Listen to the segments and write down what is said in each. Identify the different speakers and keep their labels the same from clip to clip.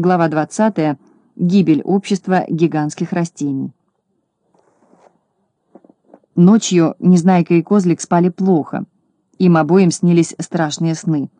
Speaker 1: Глава 20. Гибель общества гигантских растений. Ночью Незнайка и Козлик спали плохо. Им обоим снились страшные сны.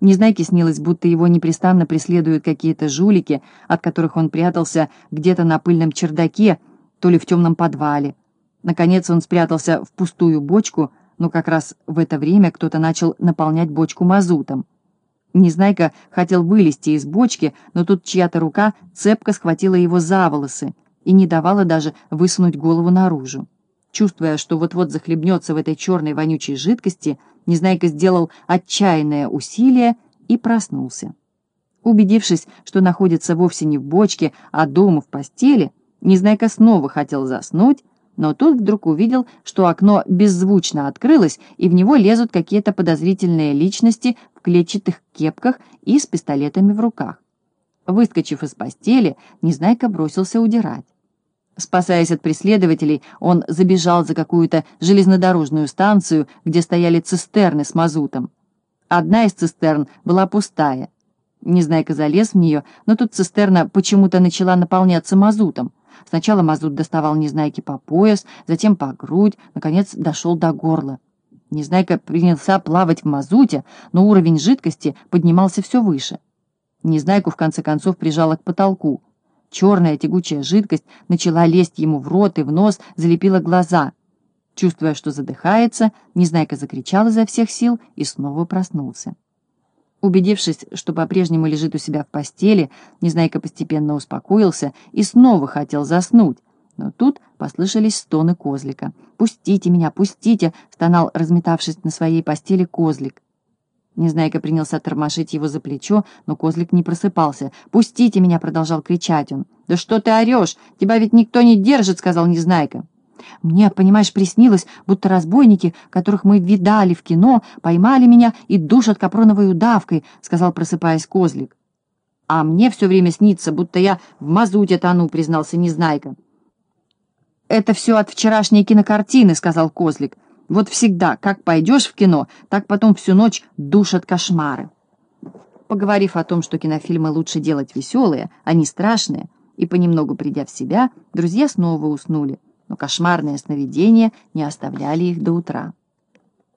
Speaker 1: Незнайке снилось, будто его непрестанно преследуют какие-то жулики, от которых он прятался где-то на пыльном чердаке, то ли в темном подвале. Наконец он спрятался в пустую бочку, но как раз в это время кто-то начал наполнять бочку мазутом. Незнайка хотел вылезти из бочки, но тут чья-то рука цепко схватила его за волосы и не давала даже высунуть голову наружу. Чувствуя, что вот-вот захлебнется в этой черной вонючей жидкости, Незнайка сделал отчаянное усилие и проснулся. Убедившись, что находится вовсе не в бочке, а дома в постели, Незнайка снова хотел заснуть, но тут вдруг увидел, что окно беззвучно открылось, и в него лезут какие-то подозрительные личности клетчатых кепках и с пистолетами в руках. Выскочив из постели, Незнайка бросился удирать. Спасаясь от преследователей, он забежал за какую-то железнодорожную станцию, где стояли цистерны с мазутом. Одна из цистерн была пустая. Незнайка залез в нее, но тут цистерна почему-то начала наполняться мазутом. Сначала мазут доставал Незнайке по пояс, затем по грудь, наконец дошел до горла. Незнайка принялся плавать в мазуте, но уровень жидкости поднимался все выше. Незнайку в конце концов прижало к потолку. Черная тягучая жидкость начала лезть ему в рот и в нос, залепила глаза. Чувствуя, что задыхается, Незнайка закричал изо всех сил и снова проснулся. Убедившись, что по-прежнему лежит у себя в постели, Незнайка постепенно успокоился и снова хотел заснуть. Но тут послышались стоны козлика. «Пустите меня, пустите!» — стонал, разметавшись на своей постели, козлик. Незнайка принялся тормошить его за плечо, но козлик не просыпался. «Пустите меня!» — продолжал кричать он. «Да что ты орешь? Тебя ведь никто не держит!» — сказал Незнайка. Мне, понимаешь, приснилось, будто разбойники, которых мы видали в кино, поймали меня и душат капроновой удавкой, — сказал, просыпаясь козлик. А мне все время снится, будто я в мазуте тону, — признался Незнайка. «Это все от вчерашней кинокартины», — сказал козлик. «Вот всегда, как пойдешь в кино, так потом всю ночь душат кошмары». Поговорив о том, что кинофильмы лучше делать веселые, а не страшные, и понемногу придя в себя, друзья снова уснули но кошмарные сновидения не оставляли их до утра.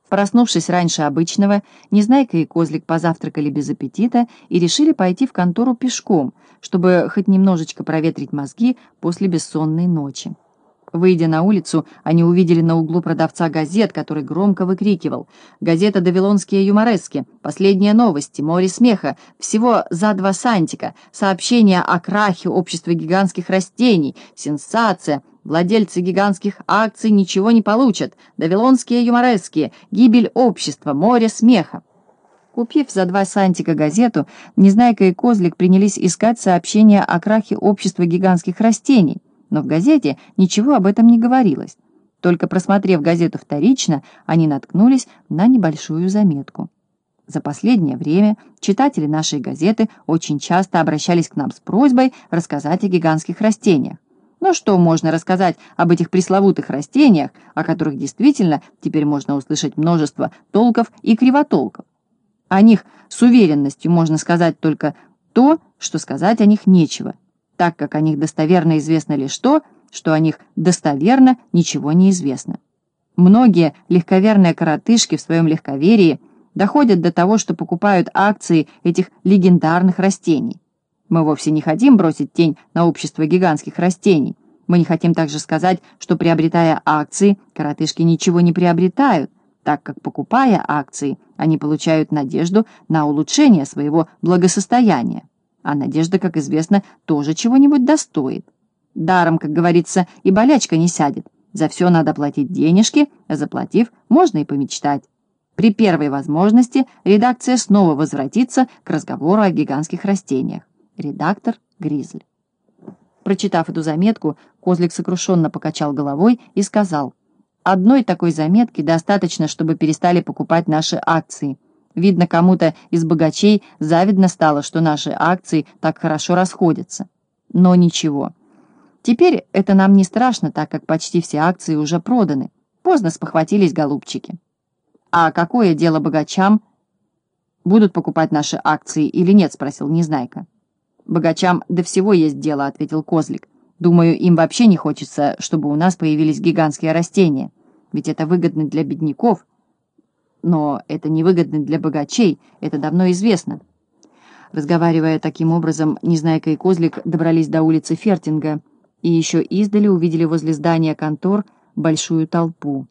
Speaker 1: Проснувшись раньше обычного, Незнайка и Козлик позавтракали без аппетита и решили пойти в контору пешком, чтобы хоть немножечко проветрить мозги после бессонной ночи. Выйдя на улицу, они увидели на углу продавца газет, который громко выкрикивал. «Газета «Давилонские юморески», «Последние новости», «Море смеха», всего за два сантика, сообщение о крахе общества гигантских растений, сенсация, Владельцы гигантских акций ничего не получат. Давилонские юморески, гибель общества, море смеха. Купив за два сантика газету, Незнайка и Козлик принялись искать сообщения о крахе общества гигантских растений, но в газете ничего об этом не говорилось. Только просмотрев газету вторично, они наткнулись на небольшую заметку. За последнее время читатели нашей газеты очень часто обращались к нам с просьбой рассказать о гигантских растениях. Но что можно рассказать об этих пресловутых растениях, о которых действительно теперь можно услышать множество толков и кривотолков? О них с уверенностью можно сказать только то, что сказать о них нечего, так как о них достоверно известно лишь то, что о них достоверно ничего не известно. Многие легковерные коротышки в своем легковерии доходят до того, что покупают акции этих легендарных растений. Мы вовсе не хотим бросить тень на общество гигантских растений. Мы не хотим также сказать, что, приобретая акции, коротышки ничего не приобретают, так как, покупая акции, они получают надежду на улучшение своего благосостояния. А надежда, как известно, тоже чего-нибудь достоит. Даром, как говорится, и болячка не сядет. За все надо платить денежки, а заплатив, можно и помечтать. При первой возможности редакция снова возвратится к разговору о гигантских растениях. Редактор Гризли. Прочитав эту заметку, Козлик сокрушенно покачал головой и сказал, «Одной такой заметки достаточно, чтобы перестали покупать наши акции. Видно, кому-то из богачей завидно стало, что наши акции так хорошо расходятся. Но ничего. Теперь это нам не страшно, так как почти все акции уже проданы. Поздно спохватились голубчики. А какое дело богачам? Будут покупать наши акции или нет, спросил Незнайка. «Богачам до всего есть дело», — ответил Козлик. «Думаю, им вообще не хочется, чтобы у нас появились гигантские растения. Ведь это выгодно для бедняков. Но это невыгодно для богачей, это давно известно». Разговаривая таким образом, Незнайка и Козлик добрались до улицы Фертинга и еще издали увидели возле здания контор большую толпу.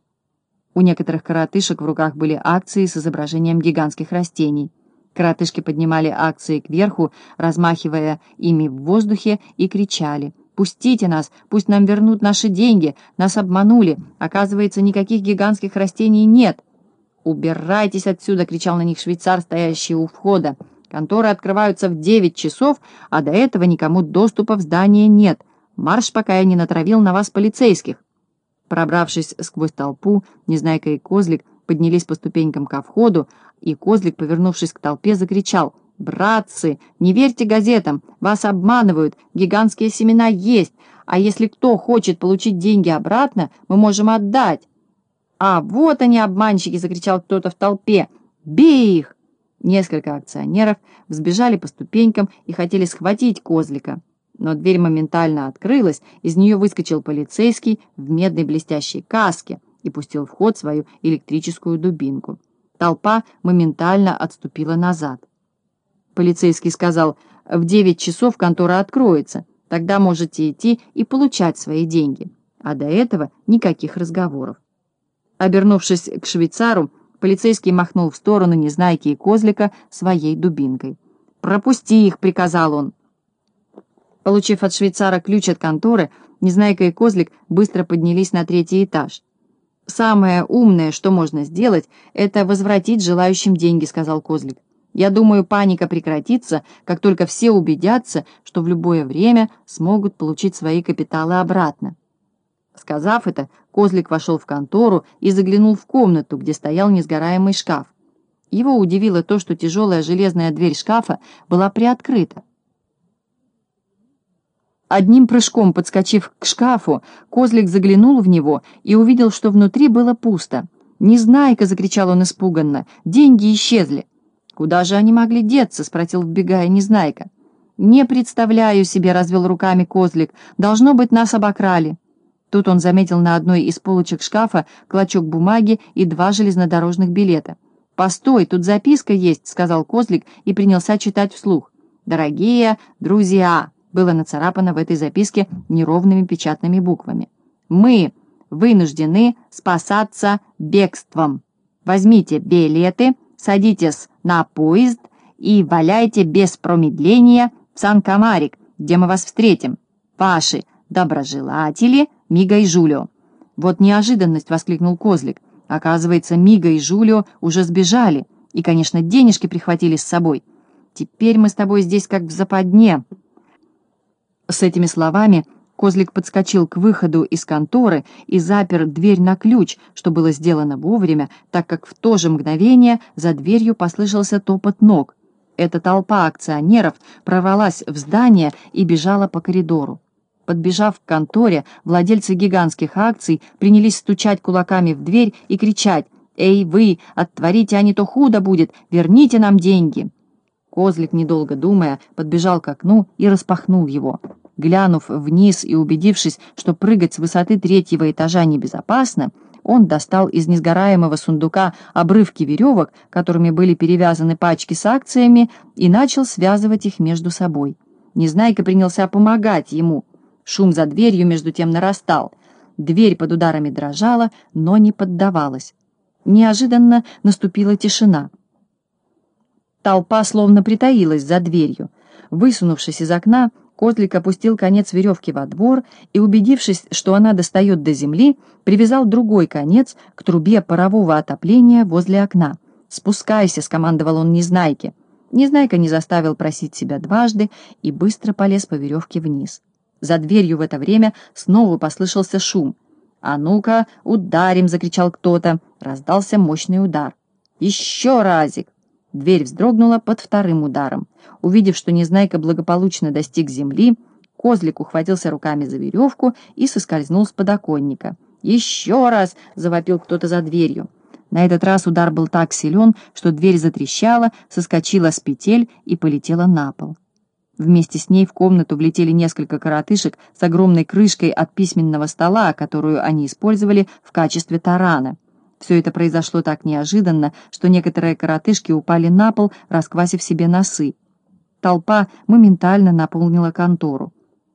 Speaker 1: У некоторых коротышек в руках были акции с изображением гигантских растений. Коротышки поднимали акции кверху, размахивая ими в воздухе, и кричали «Пустите нас! Пусть нам вернут наши деньги! Нас обманули! Оказывается, никаких гигантских растений нет!» «Убирайтесь отсюда!» — кричал на них швейцар, стоящий у входа. Конторы открываются в девять часов, а до этого никому доступа в здание нет. Марш, пока я не натравил на вас полицейских. Пробравшись сквозь толпу, Незнайка и Козлик поднялись по ступенькам ко входу, и Козлик, повернувшись к толпе, закричал «Братцы, не верьте газетам, вас обманывают, гигантские семена есть, а если кто хочет получить деньги обратно, мы можем отдать». «А вот они, обманщики!» — закричал кто-то в толпе. «Бей их!» Несколько акционеров взбежали по ступенькам и хотели схватить козлика. Но дверь моментально открылась, из нее выскочил полицейский в медной блестящей каске и пустил в ход свою электрическую дубинку. Толпа моментально отступила назад. Полицейский сказал, в девять часов контора откроется, тогда можете идти и получать свои деньги. А до этого никаких разговоров. Обернувшись к швейцару, Полицейский махнул в сторону Незнайки и Козлика своей дубинкой. «Пропусти их!» — приказал он. Получив от швейцара ключ от конторы, Незнайка и Козлик быстро поднялись на третий этаж. «Самое умное, что можно сделать, это возвратить желающим деньги», — сказал Козлик. «Я думаю, паника прекратится, как только все убедятся, что в любое время смогут получить свои капиталы обратно». Сказав это, Козлик вошел в контору и заглянул в комнату, где стоял несгораемый шкаф. Его удивило то, что тяжелая железная дверь шкафа была приоткрыта. Одним прыжком подскочив к шкафу, Козлик заглянул в него и увидел, что внутри было пусто. «Незнайка!» — закричал он испуганно. «Деньги исчезли!» «Куда же они могли деться?» — спросил, вбегая Незнайка. «Не представляю себе», — развел руками Козлик. «Должно быть, нас обокрали». Тут он заметил на одной из полочек шкафа клочок бумаги и два железнодорожных билета. «Постой, тут записка есть», — сказал Козлик и принялся читать вслух. «Дорогие друзья», — было нацарапано в этой записке неровными печатными буквами. «Мы вынуждены спасаться бегством. Возьмите билеты, садитесь на поезд и валяйте без промедления в Сан-Камарик, где мы вас встретим. Ваши доброжелатели — Мига и Жулио. «Вот неожиданность!» — воскликнул Козлик. «Оказывается, Мига и Жулио уже сбежали, и, конечно, денежки прихватили с собой. Теперь мы с тобой здесь как в западне». С этими словами Козлик подскочил к выходу из конторы и запер дверь на ключ, что было сделано вовремя, так как в то же мгновение за дверью послышался топот ног. Эта толпа акционеров прорвалась в здание и бежала по коридору. Подбежав к конторе, владельцы гигантских акций принялись стучать кулаками в дверь и кричать «Эй, вы, оттворите, а не то худо будет, верните нам деньги!» Козлик, недолго думая, подбежал к окну и распахнул его. Глянув вниз и убедившись, что прыгать с высоты третьего этажа небезопасно, он достал из несгораемого сундука обрывки веревок, которыми были перевязаны пачки с акциями, и начал связывать их между собой. Незнайка принялся помогать ему — Шум за дверью между тем нарастал. Дверь под ударами дрожала, но не поддавалась. Неожиданно наступила тишина. Толпа словно притаилась за дверью. Высунувшись из окна, Козлик опустил конец веревки во двор и, убедившись, что она достает до земли, привязал другой конец к трубе парового отопления возле окна. «Спускайся!» — скомандовал он Незнайке. Незнайка не заставил просить себя дважды и быстро полез по веревке вниз. За дверью в это время снова послышался шум. «А ну-ка, ударим!» — закричал кто-то. Раздался мощный удар. «Еще разик!» Дверь вздрогнула под вторым ударом. Увидев, что Незнайка благополучно достиг земли, Козлик ухватился руками за веревку и соскользнул с подоконника. «Еще раз!» — завопил кто-то за дверью. На этот раз удар был так силен, что дверь затрещала, соскочила с петель и полетела на пол. Вместе с ней в комнату влетели несколько коротышек с огромной крышкой от письменного стола, которую они использовали в качестве тарана. Все это произошло так неожиданно, что некоторые коротышки упали на пол, расквасив себе носы. Толпа моментально наполнила контору.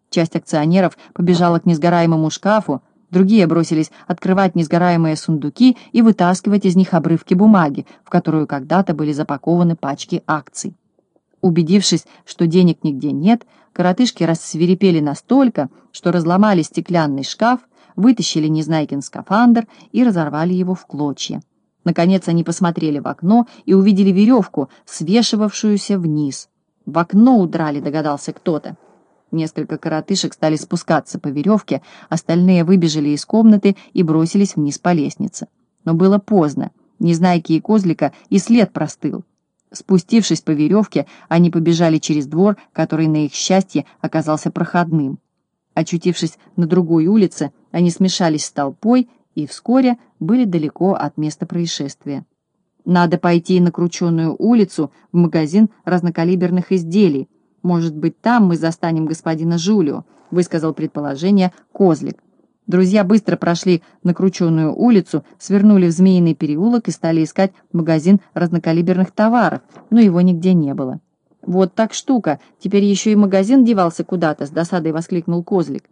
Speaker 1: Часть акционеров побежала к несгораемому шкафу, другие бросились открывать несгораемые сундуки и вытаскивать из них обрывки бумаги, в которую когда-то были запакованы пачки акций. Убедившись, что денег нигде нет, коротышки рассверепели настолько, что разломали стеклянный шкаф, вытащили Незнайкин скафандр и разорвали его в клочья. Наконец они посмотрели в окно и увидели веревку, свешивавшуюся вниз. В окно удрали, догадался кто-то. Несколько коротышек стали спускаться по веревке, остальные выбежали из комнаты и бросились вниз по лестнице. Но было поздно. Незнайки и Козлика и след простыл. Спустившись по веревке, они побежали через двор, который, на их счастье, оказался проходным. Очутившись на другой улице, они смешались с толпой и вскоре были далеко от места происшествия. «Надо пойти на Крученую улицу, в магазин разнокалиберных изделий. Может быть, там мы застанем господина Жулио», — высказал предположение Козлик. Друзья быстро прошли накрученную улицу, свернули в Змеиный переулок и стали искать магазин разнокалиберных товаров, но его нигде не было. «Вот так штука! Теперь еще и магазин девался куда-то!» — с досадой воскликнул Козлик.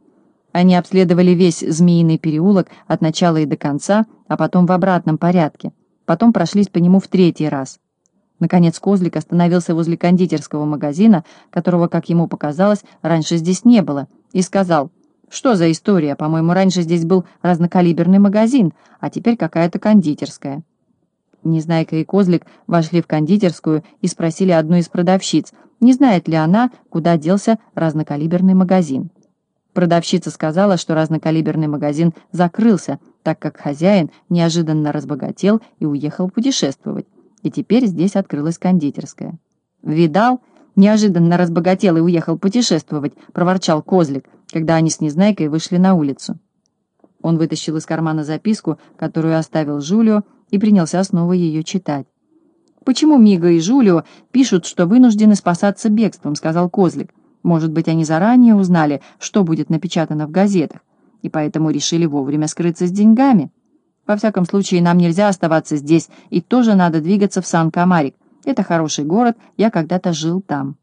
Speaker 1: Они обследовали весь Змеиный переулок от начала и до конца, а потом в обратном порядке. Потом прошлись по нему в третий раз. Наконец Козлик остановился возле кондитерского магазина, которого, как ему показалось, раньше здесь не было, и сказал — что за история? По-моему, раньше здесь был разнокалиберный магазин, а теперь какая-то кондитерская. Незнайка и Козлик вошли в кондитерскую и спросили одну из продавщиц, не знает ли она, куда делся разнокалиберный магазин. Продавщица сказала, что разнокалиберный магазин закрылся, так как хозяин неожиданно разбогател и уехал путешествовать, и теперь здесь открылась кондитерская. «Видал?» неожиданно разбогател и уехал путешествовать», — проворчал Козлик, когда они с Незнайкой вышли на улицу. Он вытащил из кармана записку, которую оставил Жулио, и принялся снова ее читать. «Почему Мига и Жулио пишут, что вынуждены спасаться бегством?» — сказал Козлик. «Может быть, они заранее узнали, что будет напечатано в газетах, и поэтому решили вовремя скрыться с деньгами? Во всяком случае, нам нельзя оставаться здесь, и тоже надо двигаться в Сан-Камарик. Это хороший город, я когда-то жил там».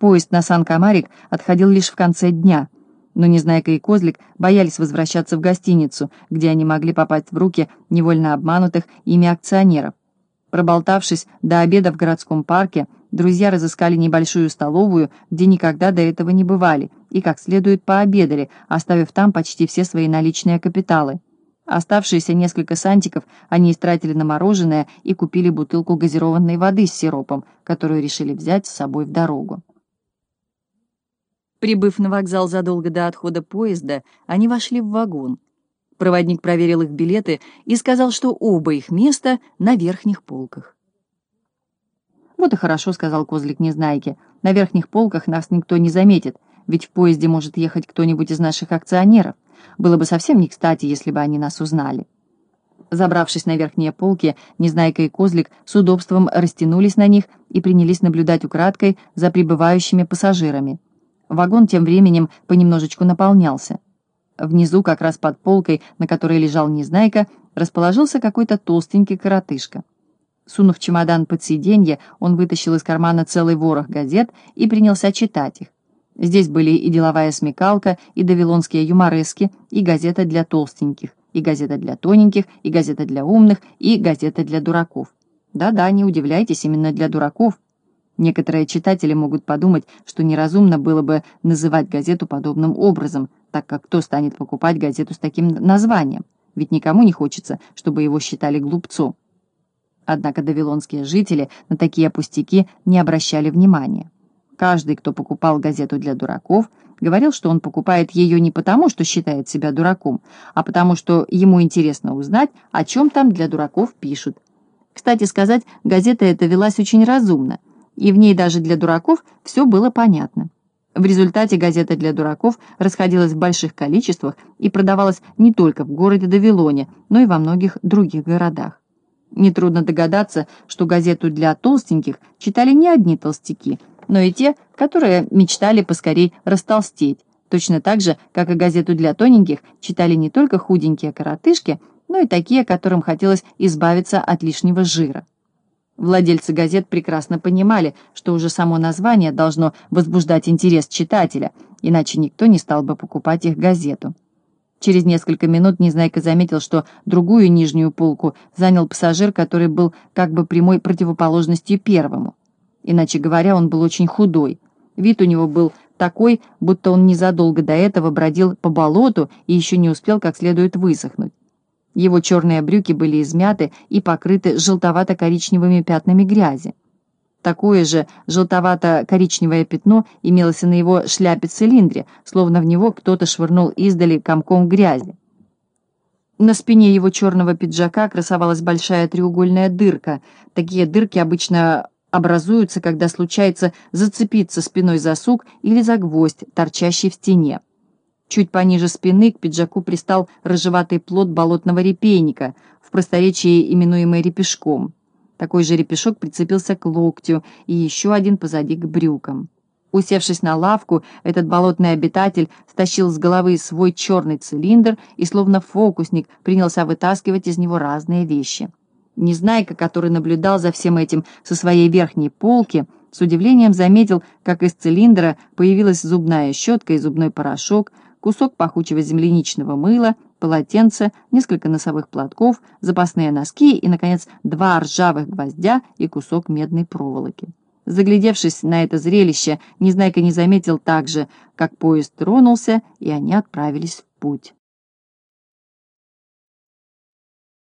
Speaker 1: Поезд на Сан-Камарик отходил лишь в конце дня, но Незнайка и Козлик боялись возвращаться в гостиницу, где они могли попасть в руки невольно обманутых ими акционеров. Проболтавшись до обеда в городском парке, друзья разыскали небольшую столовую, где никогда до этого не бывали, и как следует пообедали, оставив там почти все свои наличные капиталы. Оставшиеся несколько сантиков они истратили на мороженое и купили бутылку газированной воды с сиропом, которую решили взять с собой в дорогу. Прибыв на вокзал задолго до отхода поезда, они вошли в вагон. Проводник проверил их билеты и сказал, что оба их места на верхних полках. «Вот и хорошо», — сказал Козлик Незнайке. «На верхних полках нас никто не заметит, ведь в поезде может ехать кто-нибудь из наших акционеров. Было бы совсем не кстати, если бы они нас узнали». Забравшись на верхние полки, Незнайка и Козлик с удобством растянулись на них и принялись наблюдать украдкой за прибывающими пассажирами. Вагон тем временем понемножечку наполнялся. Внизу, как раз под полкой, на которой лежал Незнайка, расположился какой-то толстенький коротышка. Сунув чемодан под сиденье, он вытащил из кармана целый ворох газет и принялся читать их. Здесь были и деловая смекалка, и давилонские юморески, и газета для толстеньких, и газета для тоненьких, и газета для умных, и газета для дураков. Да-да, не удивляйтесь, именно для дураков. Некоторые читатели могут подумать, что неразумно было бы называть газету подобным образом, так как кто станет покупать газету с таким названием? Ведь никому не хочется, чтобы его считали глупцом. Однако давилонские жители на такие пустяки не обращали внимания. Каждый, кто покупал газету для дураков, говорил, что он покупает ее не потому, что считает себя дураком, а потому, что ему интересно узнать, о чем там для дураков пишут. Кстати сказать, газета эта велась очень разумно – и в ней даже для дураков все было понятно. В результате газета для дураков расходилась в больших количествах и продавалась не только в городе Давилоне, но и во многих других городах. Нетрудно догадаться, что газету для толстеньких читали не одни толстяки, но и те, которые мечтали поскорей растолстеть, точно так же, как и газету для тоненьких, читали не только худенькие коротышки, но и такие, которым хотелось избавиться от лишнего жира. Владельцы газет прекрасно понимали, что уже само название должно возбуждать интерес читателя, иначе никто не стал бы покупать их газету. Через несколько минут Незнайка заметил, что другую нижнюю полку занял пассажир, который был как бы прямой противоположностью первому. Иначе говоря, он был очень худой. Вид у него был такой, будто он незадолго до этого бродил по болоту и еще не успел как следует высохнуть. Его черные брюки были измяты и покрыты желтовато-коричневыми пятнами грязи. Такое же желтовато-коричневое пятно имелось и на его шляпе-цилиндре, словно в него кто-то швырнул издали комком грязи. На спине его черного пиджака красовалась большая треугольная дырка. Такие дырки обычно образуются, когда случается зацепиться спиной за сук или за гвоздь, торчащий в стене. Чуть пониже спины к пиджаку пристал рыжеватый плод болотного репейника, в просторечии именуемый репешком. Такой же репешок прицепился к локтю и еще один позади к брюкам. Усевшись на лавку, этот болотный обитатель стащил с головы свой черный цилиндр и, словно фокусник, принялся вытаскивать из него разные вещи. Незнайка, который наблюдал за всем этим со своей верхней полки, с удивлением заметил, как из цилиндра появилась зубная щетка и зубной порошок, кусок пахучего земляничного мыла, полотенце, несколько носовых платков, запасные носки и, наконец, два ржавых гвоздя и кусок медной проволоки. Заглядевшись на это зрелище, Незнайка не заметил так же, как поезд тронулся, и они отправились в путь.